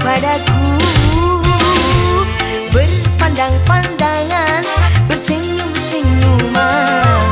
padaku. Berpandang-pandangan Bersenyum-senyuman.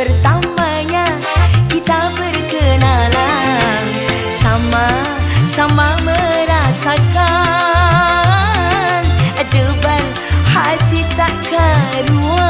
pertamanya kita berkenalan. Sama sama merasakan. Adu hati tak karuan.